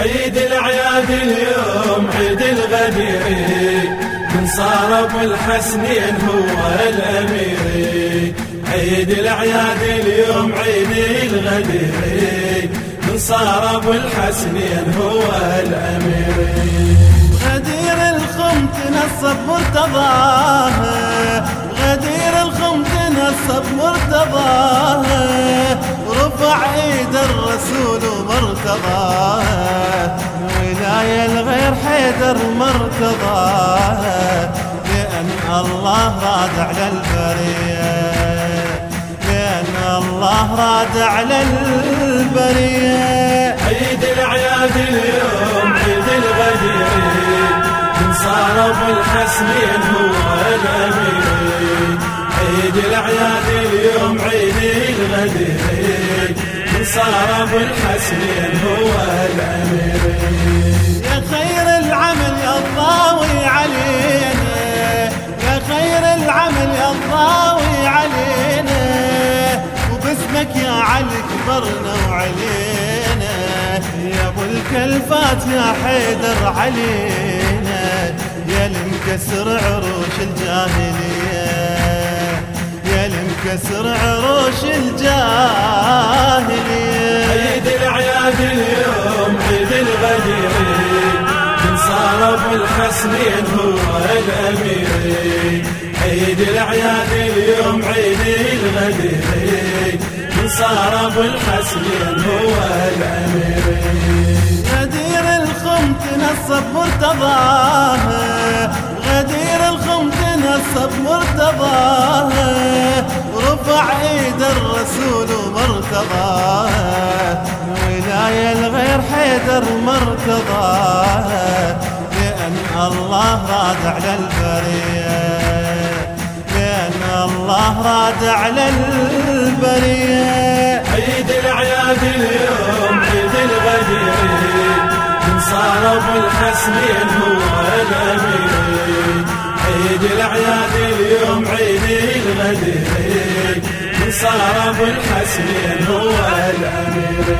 عيد الأعياد اليوم عيد الغديري من صار أبو الحسنين هو الاميري عيد الاعياد اليوم عيد الغديري من صار أبو الحسنين هو الاميري غدير الخم تنصب مرتضاه. غدير الخم تنصب مرتضاه. رفع إيد الرسول ومرتضاه الغير حيدر مرتضاه لأن الله راد على البرية لأن الله راد على البرية. عيد الأعياد اليوم عيد الغدير من صار ابو الحسنين هو الأمير عيد الأعياد اليوم عيد الغدير من صار ابو الحسنين هو الأمير الضاوي علينا وباسمك يا علي كبرنا وعلينا. يا أبو الكلفات يا حيدر علينا يا المكسر عروش الجاهلية. يا المكسر عروش الجاهلية. عيد الأعياد اليوم عيد الغدير من صار أبو الحسنين هو الأمير. عيد الأعياد اليوم عيد الغدير من صار أبو الحسنين هو الأمير غدير الخم تنصب مرتضاه. غدير الخم تنصب مرتضاه. رفع ايد الرسول ومرتضاه ولاية الغير حيدر مرتضاه. لأن الله راد على البرية لأن الله راد على البرية عيد الأعياد اليوم عيد الغدير من صار أبو الحسنين هو الأمير عيد الأعياد اليوم عيد الغدير من صار أبو الحسنين هو الأمير